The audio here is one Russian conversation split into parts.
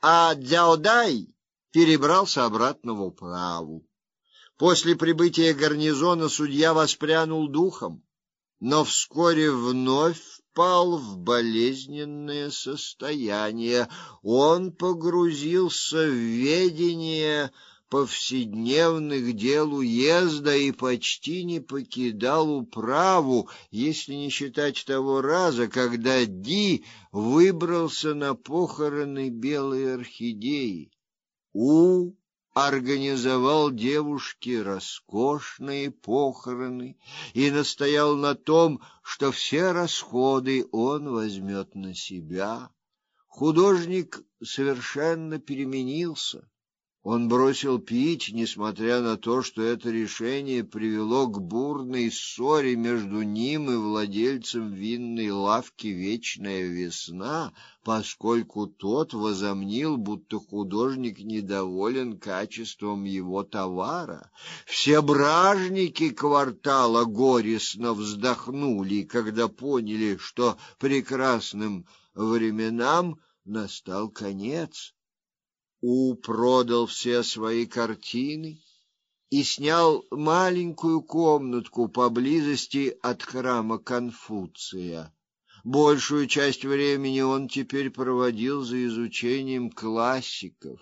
а Дзяодай перебрался обратно в управу. После прибытия гарнизона судья воспрянул духом, но вскоре вновь впал в болезненное состояние. Он погрузился в ведение повседневных дел уезда и почти не покидал управу, если не считать того раза, когда Ди выбрался на похороны белой орхидеи. У организовал девушке роскошные похороны и настоял на том, что все расходы он возьмет на себя. Художник совершенно переменился. Он бросил пить, несмотря на то, что это решение привело к бурной ссоре между ним и владельцем винной лавки Вечная весна, поскольку тот возомнил, будто художник недоволен качеством его товара. Все бражники квартала горестно вздохнули, когда поняли, что прекрасным временам настал конец. У продал все свои картины и снял маленькую комнатку поблизости от храма Конфуция. Большую часть времени он теперь проводил за изучением классиков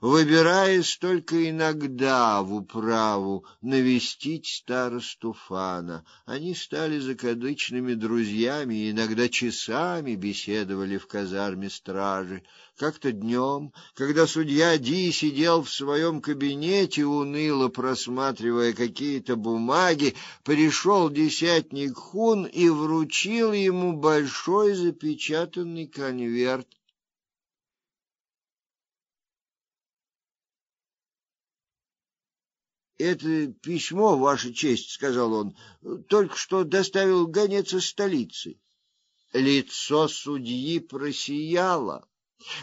выбираясь только иногда в управу навестить старосту Фана. Они стали закадычными друзьями и иногда часами беседовали в казарме стражи. Как-то днем, когда судья Ди сидел в своем кабинете, уныло просматривая какие-то бумаги, пришел десятник Хун и вручил ему большой запечатанный конверт. Это письмо, ваша честь, сказал он, только что доставил гонец из столицы. Лицо судьи просияло.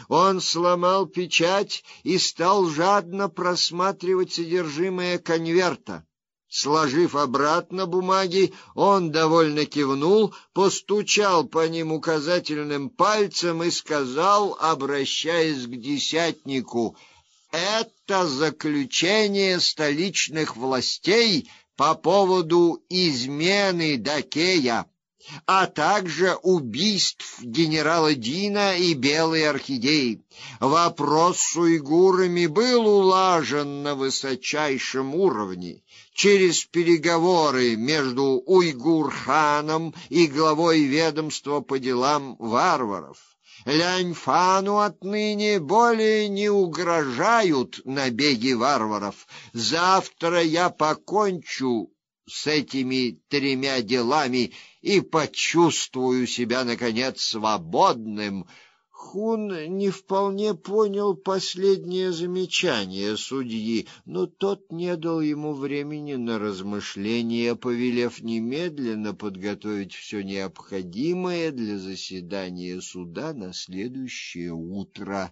Он сломал печать и стал жадно просматривать содержимое конверта. Сложив обратно бумаги, он довольно кивнул, постучал по ним указательным пальцем и сказал, обращаясь к десятнику: это заключение столичных властей по поводу измены Дакея, а также убийств генерала Дина и Белой орхидеи. Вопрос с уйгурами был улажен на высочайшем уровне через переговоры между уйгур-ханом и главой ведомства по делам варваров. Ляньфану отныне более не угрожают набеги варваров. Завтра я покончу с этими тремя делами и почувствую себя наконец свободным. Хун не вполне понял последнее замечание судьи, но тот не дал ему времени на размышления, повелев немедленно подготовить все необходимое для заседания суда на следующее утро.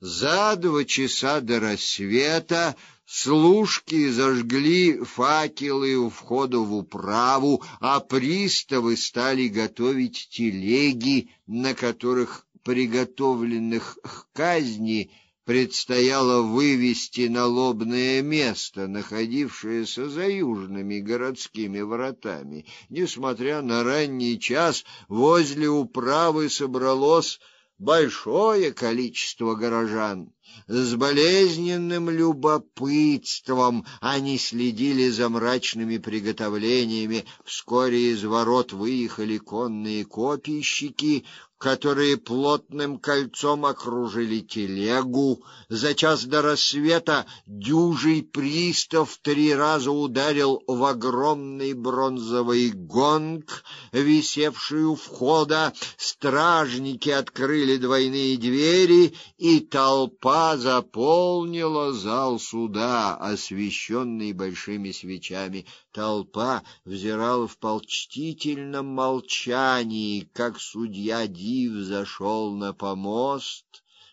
За два часа до рассвета служки зажгли факелы у входа в управу, а приставы стали готовить телеги, на которых приготовленных к казни предстояло вывести на лобное место, находившееся за южными городскими воротами. Несмотря на ранний час, возле управы собралось большое количество горожан. С болезненным любопытством они следили за мрачными приготовлениями. Вскоре из ворот выехали конные копийщики, которые плотным кольцом окружили телегу. За час до рассвета дюжий пристав три раза ударил в огромный бронзовый гонг, висевший у входа. Стражники открыли двойные двери, и толпа заполнила зал суда, освещенный большими свечами. Толпа взирала в почтительном молчании, как судья Див зашел на помост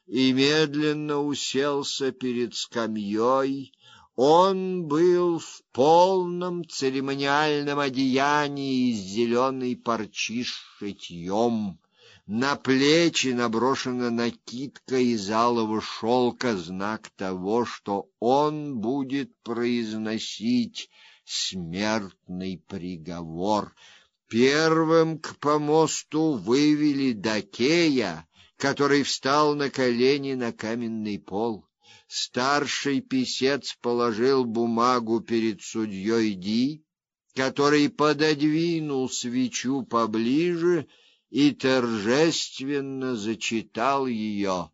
и медленно уселся перед скамьей. Он был в полном церемониальном одеянии из зеленой парчи с шитьем. На плечи наброшена накидка из алого шелка, знак того, что он будет произносить смертный приговор. Первым к помосту вывели Дакея, который встал на колени на каменный пол. Старший писец положил бумагу перед судьей Ди, который пододвинул свечу поближе и торжественно зачитал ее.